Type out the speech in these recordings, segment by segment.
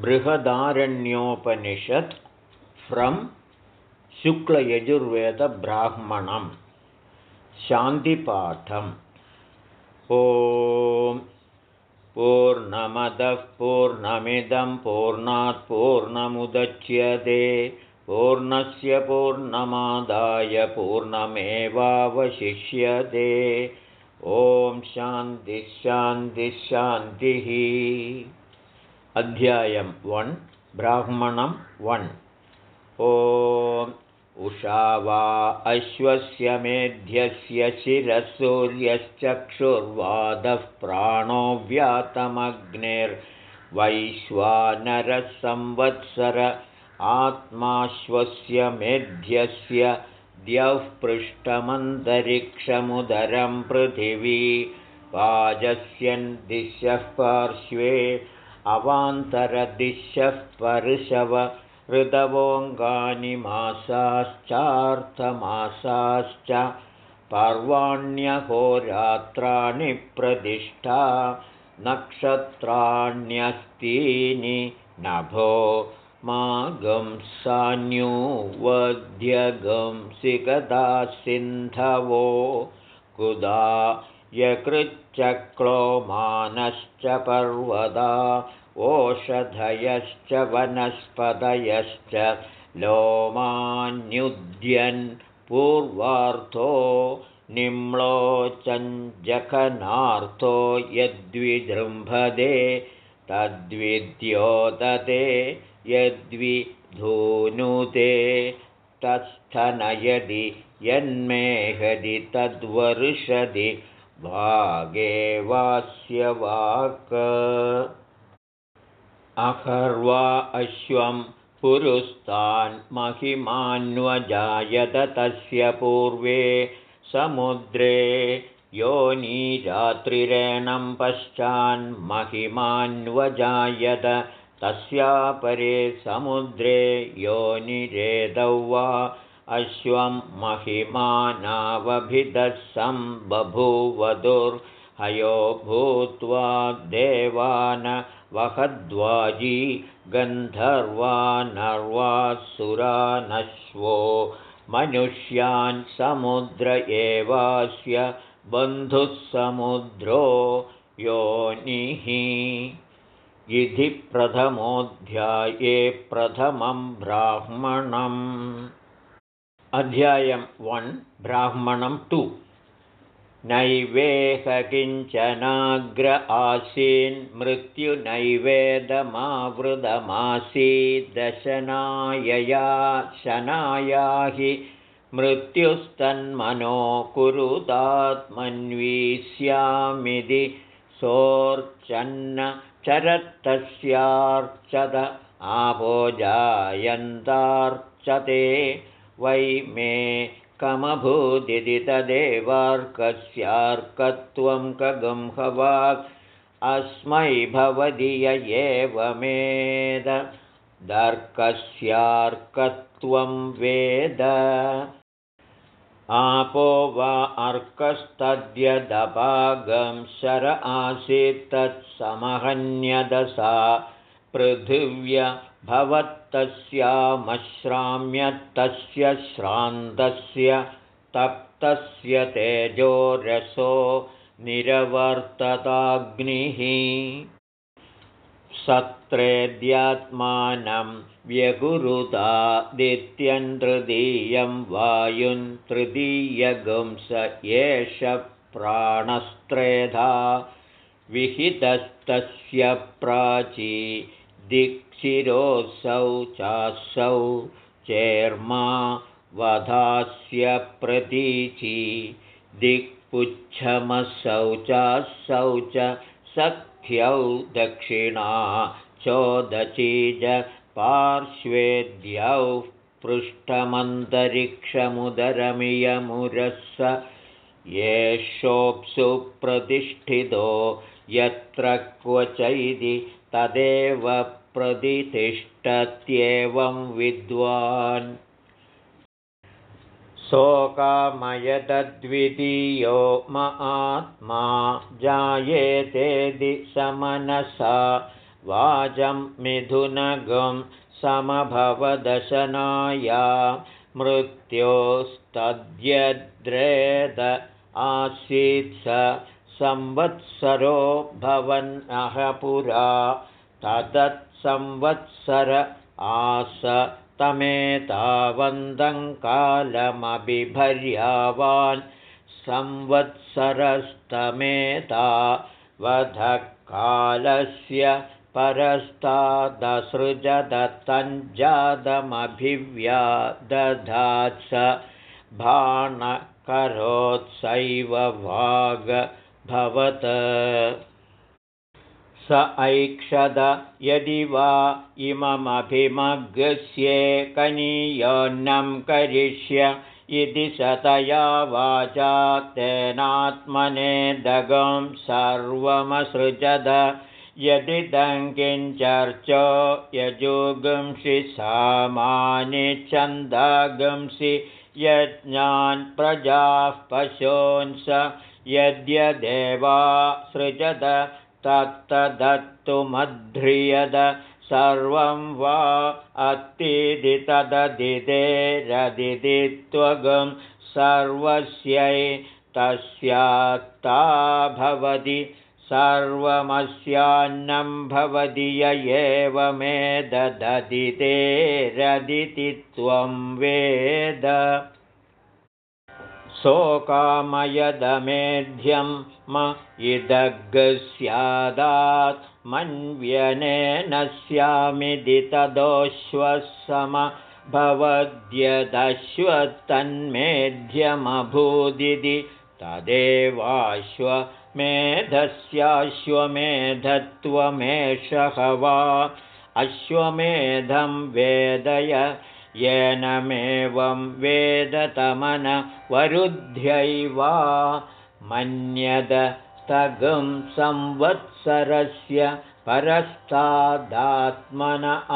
बृहदारण्योपनिषत् from शुक्लयजुर्वेदब्राह्मणं। शान्तिपाठम्। ॐ पूर्णमदः पूर्णमिदं पूर्णात् पूर्णमुदच्यते। पूर्णस्य पूर्णमादाय पूर्णमेवावशिष्यते। ॐ शान्तिः अध्यायं वन् ब्राह्मणं वन्। ॐ उषा वा अश्वस्य मेध्यस्य शिरसूर्यश्चक्षुर्वादः प्राणो व्यातमग्निर्वैश्वानरसंवत्सर आत्माश्वस्य मेध्यस्य द्यौः पृष्ठमन्तरिक्षमुदरं पृथिवी। वाजस्यन् दिशः पार्श्वे अवान्तरदिशः पर्शव ऋतवोऽङ्गानि मासाश्चार्थमासाश्च पर्वाण्यहोरात्राणि प्रतिष्ठा नक्षत्राण्यस्तीनि नभो मागं सान्यूवध्यगं सिगदा सिन्धवो कुदा यकृच्चक्लोमानश्च पर्वदा ओषधयश्च वनस्पतयश्च लोमान्युद्यन् पूर्वार्थो निम्लोचञ्जखनार्थो यद्विजृम्भदे तद्विद्योतते यद्विधूनुते तत्स्थनयदि यन्मेहदि तद्वर्षदि भागे वास्य वाक् अहर्वा अश्वं पुरुस्तान् महिमान्वजायत तस्य पूर्वे समुद्रे योनीरात्रिरेणं पश्चान्महिमान्वजायत तस्यापरे समुद्रे योनिरेदौ वा अश्वं महिमानावभिदस्सं बभूवधुर्हयो भूत्वा देवान वहद्वाजी गन्धर्वानर्वासुरानश्वो मनुष्यान् समुद्र एवास्य बन्धुः समुद्रो योनिः। इति प्रथमोऽध्याये प्रथमं ब्राह्मणम्। अध्यायं वन् ब्राह्मणं टु नैवेह किञ्चनाग्र आसीन्मृत्युनैवेदमावृतमासीदशनायया शनाया हि मृत्युस्तन्मनो कुरुतात्मन्वीस्यामिति सोऽर्चन्न चरत्तस्यार्चत आपोजायन्तार्चते वै मे कमभूदिति तदेवार्कस्यार्कत्वं कगंहवाक् अस्मै भवदि य एवमेद दर्कस्यार्कत्वं वेद। आपो वा अर्कस्तद्यदपागं शर आसीत्तत्समहन्यदसा पृथिव्य भवत्तस्यामश्राम्यत्तस्य श्रान्तस्य तप्तस्य तेजोरसो निरवर्तताग्निः सत्रेद्यात्मानं व्यगुरुदादित्यं तृतीयं वायुन् तृतीयगुंस एष प्राणस्त्रेधा विहितस्तस्य प्राची दिक्षिरोऽसौ चासौ चेर्मा वधास्य प्रतीची दिक्पुच्छमसौ चासौ च सख्यौ दक्षिणा चोदचीज पार्श्वेद्यौ पृष्ठमन्तरिक्षमुदरमियमुरस येषोऽप्सु प्रतिष्ठितो यत्र क्वचैति तदेव प्रतिष्ठत्येवं विद्वान्। शोकामयदद्वितीयो म आत्मा जायेतेदि समनसा वाचं मिथुनगं समभवदशनाया। मृत्योस्तद्यद्रेद आसीत् स संवत्सरो भवन्नः पुरा तदत्संवत्सर आस तमेतावन्दङ्कालमभिभर्यावान् संवत्सरस्तमेता वधकालस्य परस्तादसृजदत्तञ्जातमभिव्यादधात् स भाणकरोत्सैव वाग्भवत् स ऐक्षद यदि वा इममभिमग्स्येकनीयोन्नं करिष्य इति सतया वाचा तेनात्मनेदगं सर्वमसृजद। यदि दङ्किञ्चर्चो यजुगुंसि सामानि छन्दागंसि यज्ञान् प्रजाः पशोंस यद्यदेवा तत्तदत्तुमध्रियद सर्वं वा अत्तिदितददितेरदिदित्वगं सर्वस्यै तस्यात्ता भवति सर्वमस्यान्नं भवति य एवमेददितेरदिति त्वं वेद शोकामयदमेध्यं म इदग्स्यादात् मन्व्यनेन स्यामिति तदोश्वसमभवद्यदश्वत्तन्मेध्यमभूदिति तदेवाश्वमेधस्याश्वमेधत्वमेषः वा अश्वमेधं वेदय येनमेवं वेदतमनवरुध्यैवा मन्यदस्तगं संवत्सरस्य परस्तादात्मन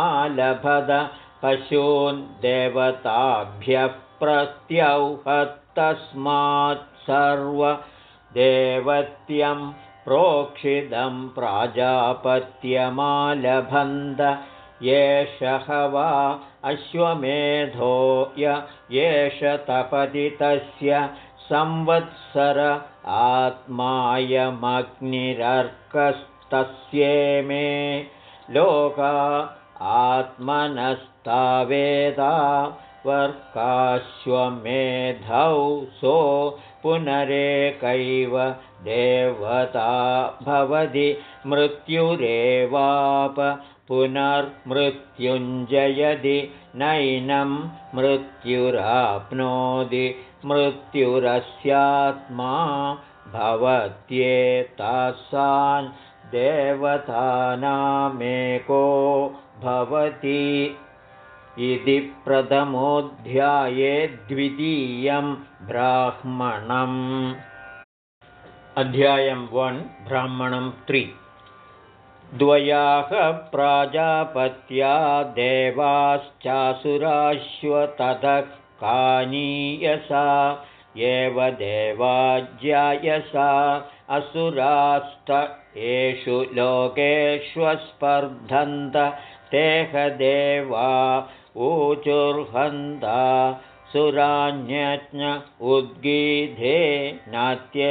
आलभद पशून् देवताभ्यः प्रत्यौहत्तस्मात् सर्वदेवत्यं प्रोक्षितं प्राजापत्यमालभन्द येषः वा अश्वमेधो येष तपति तस्य संवत्सर आत्मायमग्निरर्कस्तस्ये मे लोका आत्मनस्तावेदा वर्काश्वमेधौ सो पुनरेकैव देवता भवति मृत्युरेवाप पुनर्मृत्युञ्जयदि नैनं मृत्युराप्नोति मृत्युरस्यात्मा भवत्येतासान् देवतानामेको भवति। इति प्रथमोऽध्याये द्वितीयं ब्राह्मणम्। अध्यायं वन् ब्राह्मणं त्रि द्वयाः प्राजापत्या देवाश्चासुराश्वततः कानीयसा एव देवाज्यायसा असुरास्त एषु लोकेष्वस्पर्धन्त देवा ऊचुर्हन्ता सुरान्यज्ञ उद्गीधे नात्ययामेति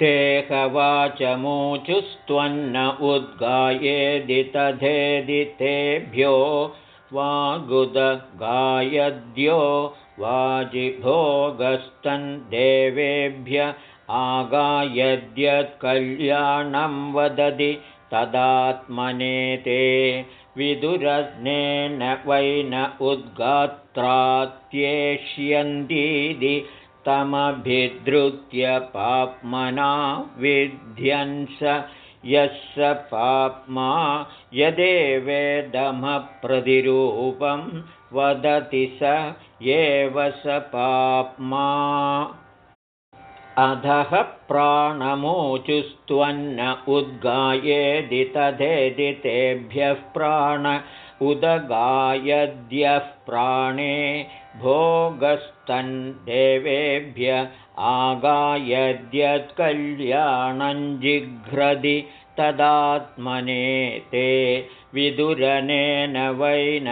तेहवाचमूचुस्त्वन्न उद्गायेदि तथेदितेभ्यो वागुदगायद्यो वाजिभोगस्तन् देवेभ्य आगायद्यत्कल्याणं वदति तदात्मने ते विदुरस्नेन वै न उद्गात्रात्येष्यन्तीति तमभिधृत्य पाप्मना विध्यंस यस्य पाप्मा यदेवेदमप्रतिरूपं वदति स एव स पाप्मा। अधः प्राणमोचुस्त्वन्न उद्गायेदि तथेदि तेभ्यः प्राण उदगायद्यः प्राणे भोगस्तन् देवेभ्य आगायद्यत्कल्याणं जिघ्रदि तदात्मने ते विदुरनेन वैन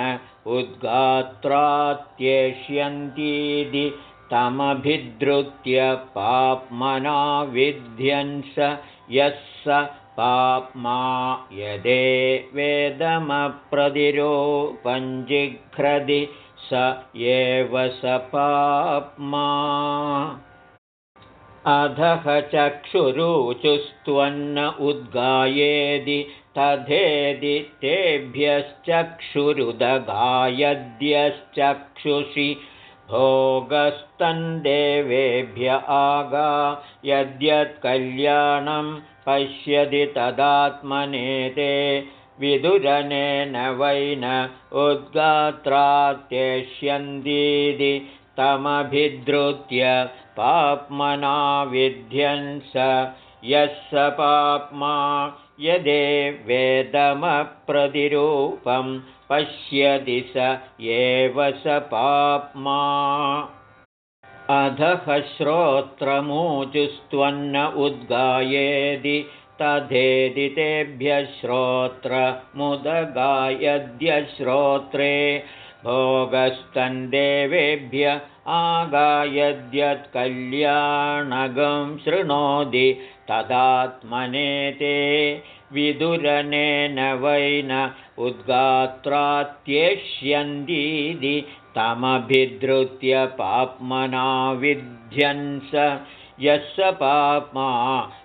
उद्गात्रात्येष्यन्तीति तमभिद्रुत्य पाप्मना विध्यंस यः स पाप्मा यदे वेदमप्रतिरोपञ्जिघ्रदि स एव स पाप्मा। अधः चक्षुरुचुस्त्वन्न उद्गायेदि तथेदि तेभ्यश्चक्षुरुदगायद्यश्चक्षुषि भोगस्तन्देवेभ्य आगा यद्यत्कल्याणं पश्यति तदात्मनेते विदुरनेन वैन उद्गात्रात्येष्यन्तीति तमभिद्रुत्य पाप्मना विध्यंस यः स पाप्मा यदे वेदमप्रतिरूपं पश्यति स एव स पाप्मा। अधः श्रोत्रमूचुस्त्वन्न उद्गायेदि तथेदि तेभ्यः श्रोत्रे भोगस्तन्देवेभ्य आगायद्यत्कल्याणगं शृणोति तदात्मने ते विदुरनेन वैन उद्गात्रात्येष्यन्तीति तमभिधृत्य पाप्मना विध्यंस यस्य पाप्मा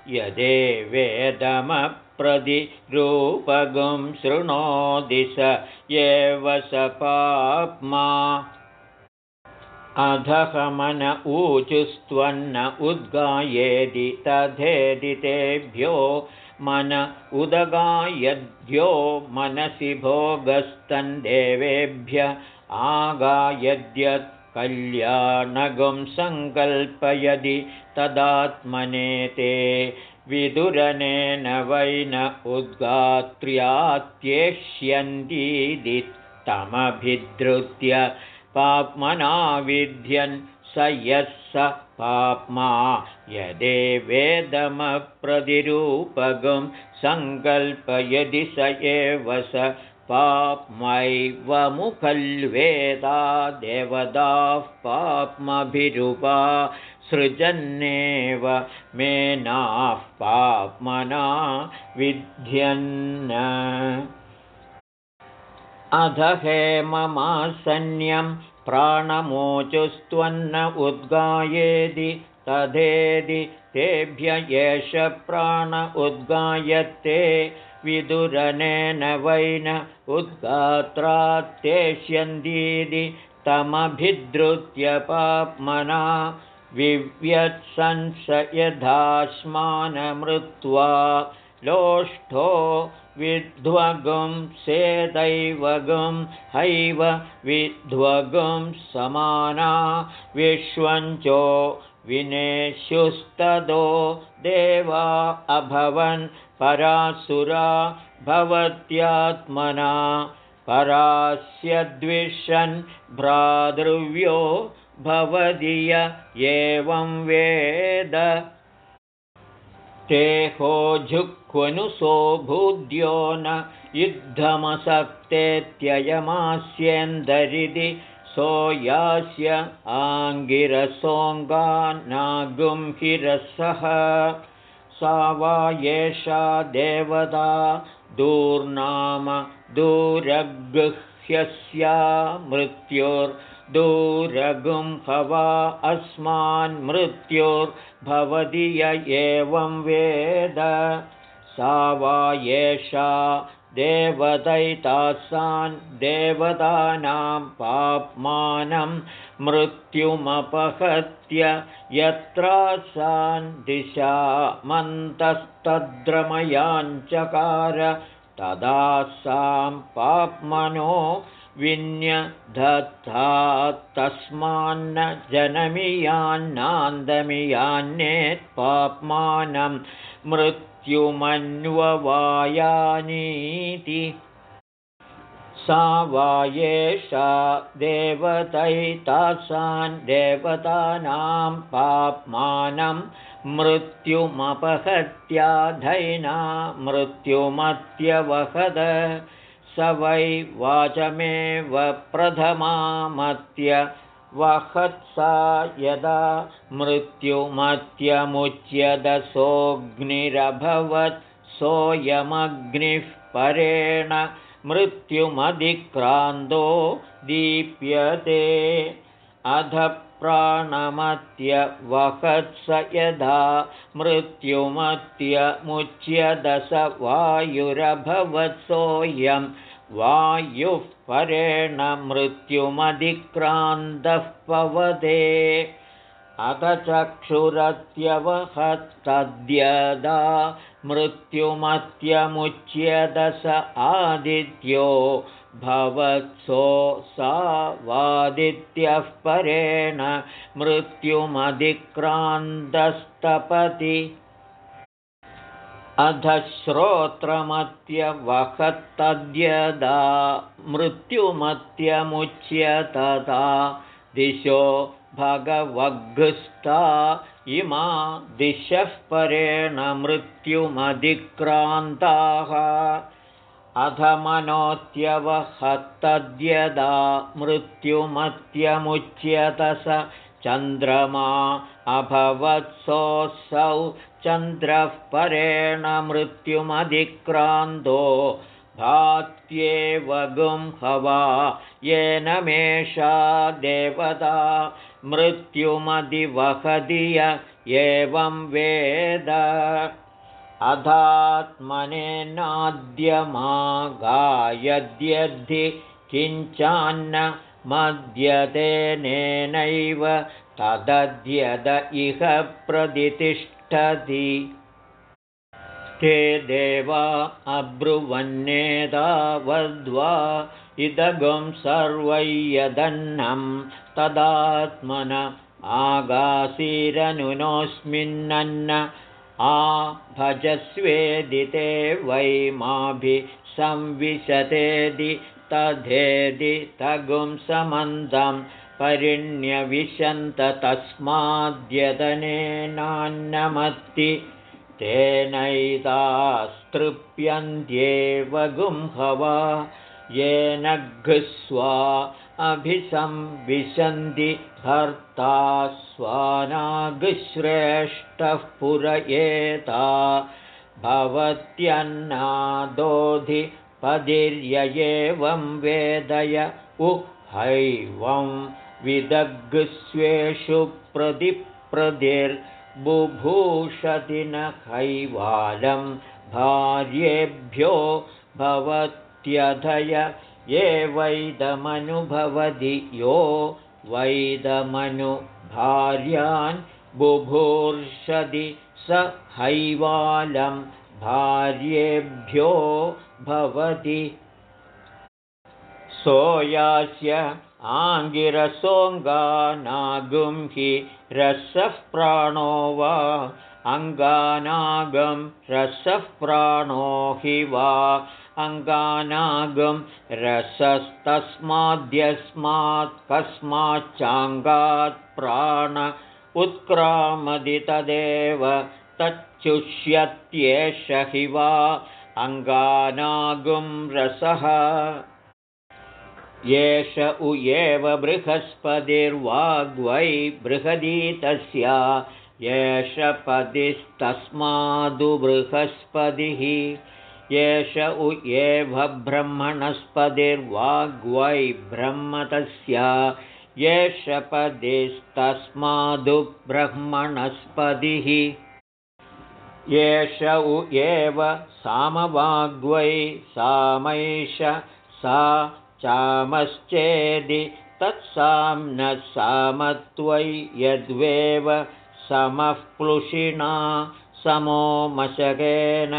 यदे वेदमप्रतिरूपगुं शृणोति स एव स पाप्मा। अधहमन ऊचुस्त्वन्न उद्गायेदि तथेदि तेभ्यो मन उदगायद्यो मनसि भोगस्तन्देवेभ्य आगायद्यत् कल्याणगुं सङ्कल्पयदि तदात्मने ते विदुरनेन वैन उद्गात्र्यात्येष्यन्तीदि तमभिधृत्य पाप्मना विध्यन् स यः स पाप्मा यदे वेदमप्रतिरूपगं सङ्कल्पयदि स एव स पाप्मैवमुखल्वेदा देवदाः पाप्मभिरुपा सृजन्नेव मेनाः पाप्मना विध्यन् अध हेममासन्यं प्राणमोचुस्त्वन्न उद्गायेदि तथेदि तेभ्य एष प्राण उद्गायत्ते विदुरनेन वैन उद्गात्रात्येष्यन्तीति तमभिद्रुत्य पाप्मना विव्यत्संस यथास्मानमृत्वा लोष्ठो विध्वगं सेदैवगं हैव विध्वगं समाना विश्वञ्चो विनेष्युस्तदो देवा अभवन् परासुरा भवत्यात्मना परास्य द्विषन् भ्रातृव्यो भवदीय एवं वेद। तेहोझुक्वनुसो भूद्यो न युद्धमसक्तेत्ययमास्येन्दरिति सो यास्य आङ्गिरसोऽङ्गानागुंहिरसः सा वा एषा देवता दूर्नाम दूरगृह्यस्या मृत्योर्दूरगुं हवा अस्मान्मृत्योर्भवति य एवं वेद सा वा एषा देवदैतासान् देवतानां पाप्मानं मृत्युमपहत्य यत्रासान् दिशा मन्तस्तद्रमयाञ्चकार तदा सां पाप्मनो विन्यधत्ता तस्मान्न जनमियान्नान्दमियान्नेत् पाप्मानं मृत्युमन्ववायानीति सा वा येषा देवतैतासान् देवतानां पाप्मानं मृत्युमपहत्याधैना मृत्युमत्यवहद। स वै वाचमेव प्रथमामत्य वहत्सा यदा मृत्युमत्यमुच्यदसोऽग्निरभवत् सोऽयमग्निः परेण मृत्युमधिक्रान्तो दीप्यते। अध प्राणमत्यवहत्स यदा मृत्युमत्यमुच्यदश वायुरभवत्सोऽयं वायुः परेण मृत्युमधिक्रान्तः पवदे। अथ चक्षुरत्यवहत्तद्यदा मृत्युमत्यमुच्यदश आदित्यो भवत्सो सा वादित्यः परेण मृत्युमधिक्रान्तस्तपति अधश्रोत्रमत्यवहत्तद्यदा मृत्युमत्यमुच्यतदा दिशो भगवग्स्ता इमा दिशः परेण मृत्युमधिक्रान्ताः। अधमनोत्यवहत्तद्यदा मृत्युमत्यमुच्यत स चन्द्रमा अभवत्सोऽसौ चन्द्रः परेण मृत्युमधिक्रान्तो। भात्येवगुंहवा येन मेषा देवता मृत्युमधिवहदीय एवं वेद। अधात्मनेनाद्यमागायद्यद्धि किञ्चान्न मद्यतेनेनैव तदद्यद इह प्रदितिष्ठति ते देवा अब्रुवन्नेतावद्वा इदगं सर्वैयदन्नं तदात्मन आगासीरनुनोऽस्मिन्नन्न आ भजस्वेदिते वै माभिसंविशतेदि तथेदि तगुं समन्दं परिण्यविशन्त तस्माद्यतनेनान्नमत्ति तेनैतास्तृप्यन्त्येव गुंहवा येन घुस्वा अभिसंविशन्ति भर्ता स्वानागुश्रेष्ठः पुरयेता भवत्यन्नादोधिपदिर्य एवं वेदय उहैवं विदग्स्वेषु प्रतिप्रदिर्बुभूषति न हैवालं भार्येभ्यो भवत्यधय ये वैदमनुभवति यो वैदमनुभार्यान् बुभूर्षति स हैवालं भार्येभ्यो भवति। सोयास्य आङ्गिरसोऽङ्गानागुं हि रसः प्राणो वा? अङ्गानागं रसः प्राणो हि वा? अङ्गानागं रसस्तस्माद्यस्मात् कस्माच्चाङ्गात् प्राण उत्क्रामदि तदेव तच्छुष्यत्येष हि वा अङ्गानागुं रसः। एष उ एव बृहस्पतिर्वाग्वै बृहदी एष पदिस्तस्मादु बृहस्पतिः। एष उ एव ब्रह्मणस्पतिर्वाग्वै ब्रह्म तस्या एष पदिस्तस्मादु ब्रह्मणस्पतिः एष उ एव सामवाग्वै सामैष सा चामश्चेदि तत्साम्नः सामत्वै यद्वेव समः प्लुषिणा समो मशकेन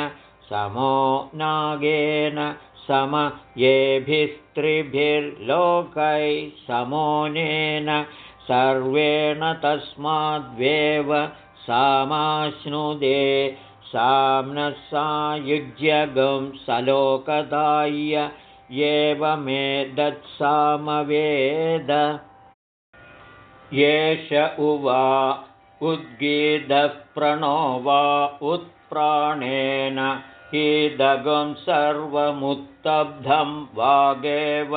समो नागेन सम येभिस्त्रिभिर्लोकै समोनेन सर्वेण तस्माद्वेव सामाश्नुदे साम्नः सायुज्यगं सलोकदाय्य एवमेदत्सामवेद एष उवा उद्गीधः प्रणो वा उत्प्राणेन हीदगं सर्वमुत्तब्धं वागेव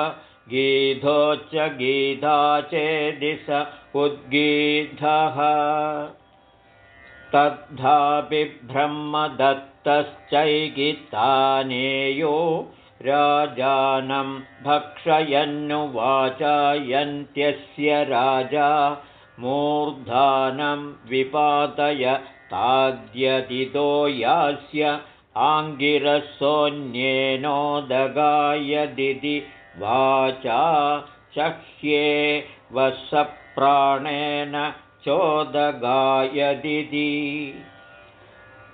गीधोच्च गीधा चेदिश उद्गीधः तद्धापि ब्रह्मदत्तश्चैगितानेयो राजानं भक्षयन्नुवाचायन्त्यस्य राजा मूर्धानं विपातय ताद्यदितो यास्य आङ्गिरसोऽन्येनोदगायदिति वाचा चह्ये वसप्राणेन चोदगायदिति।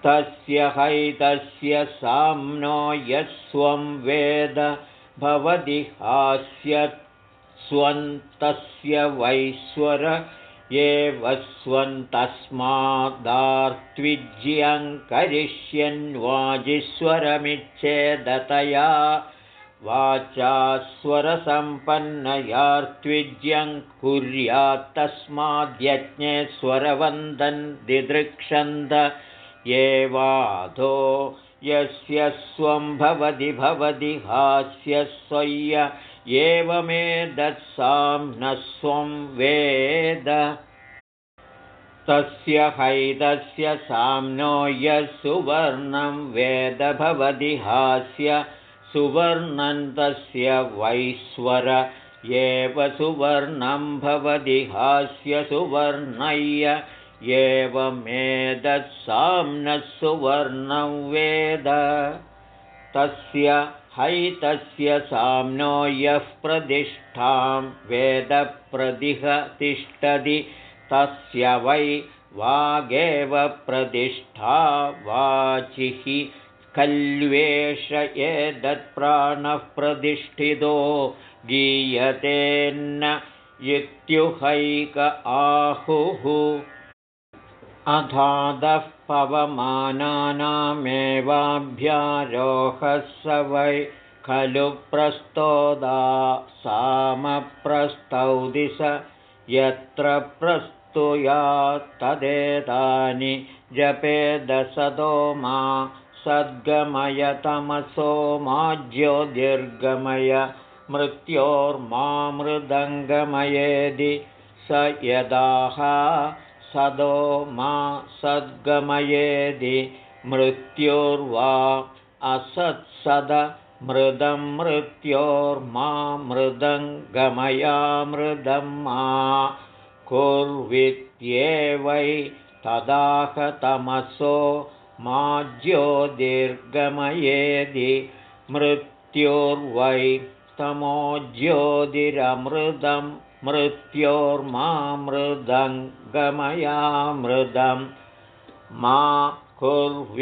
तस्य हैतस्य साम्नो यस्वं वेद भवति हास्य स्वन्तस्य वैश्वर एव स्वन्तस्मादार्त्विज्यं करिष्यन्वाजिस्वरमिच्छेदतया वाचा स्वरसम्पन्नयार्त्विज्यं कुर्यात्तस्माद्यज्ञे स्वरवन्दन् दिदृक्षन्द एवाधो यस्य स्वं भवति भवति हास्य स्वय्य एवमेदत्सां न स्वं वेद। तस्य हैदस्य साम्नो यः सुवर्णं वेद भवति हास्य सुवर्णन्तस्य वैश्वर एव सुवर्णं भवति हास्य सुवर्णय्य एवमेतत्साम्नः सुवर्णं वेद। तस्य हैतस्य साम्नो यः प्रतिष्ठां वेदप्रदिह तिष्ठति तस्य वै वागेव प्रतिष्ठा वाचिः खल्वेष एतत्प्राणः प्रतिष्ठितो गीयतेन्न इत्युहैक आहुः। अधादः पवमानानामेवाभ्यारोहः स वै खलु प्रस्तोदा सामप्रस्तौदिश यत्र प्रस्तुयात्तदेतानि जपेदसदो मा सद्गमयतमसो मा ज्योतिर्गमय मृत्योर्मामृदङ्गमयेदि स यदाह सदो मा सद्गमयेदि मृत्योर्वा असत्सद मृदं मृत्योर्मा मृदं गमयामृदं मा कुर्वित्येवै तदाहतमसो मा ज्योतिर्गमयेदि मृत्योर्वै तमो ज्योतिरमृदम् मृत्योर्मामृदङ्गमयामृदं मा कुर्वित्येवैतदाह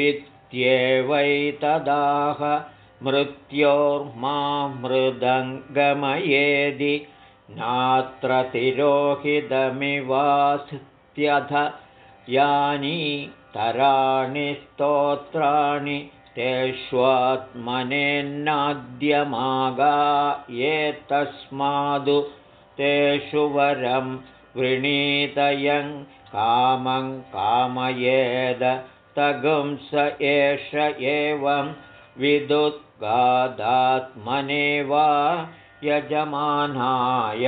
मृत्योर्मामृदङ्गमयेदि नात्र तिरोहितमिवास्त्यथ यानि तराणि स्तोत्राणि तेष्वात्मनेन्नाद्यमागा ये तस्मादु तेषु वरं वृणीतयं कामं कामयेद तगुंस एष एवं विदुद्गादात्मने वा यजमानाय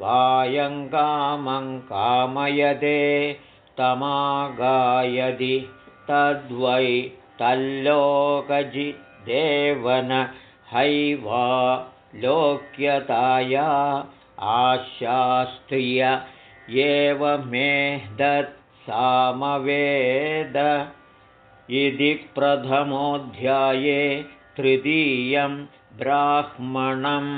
वायं कामं कामयदे तमागायदि तद्वै तल्लोकजिदेवन हैवा लोक्यताया आशास्त्रिय एवमेदत्सामवेद इति प्रथमोऽध्याये तृतीयं ब्राह्मणम्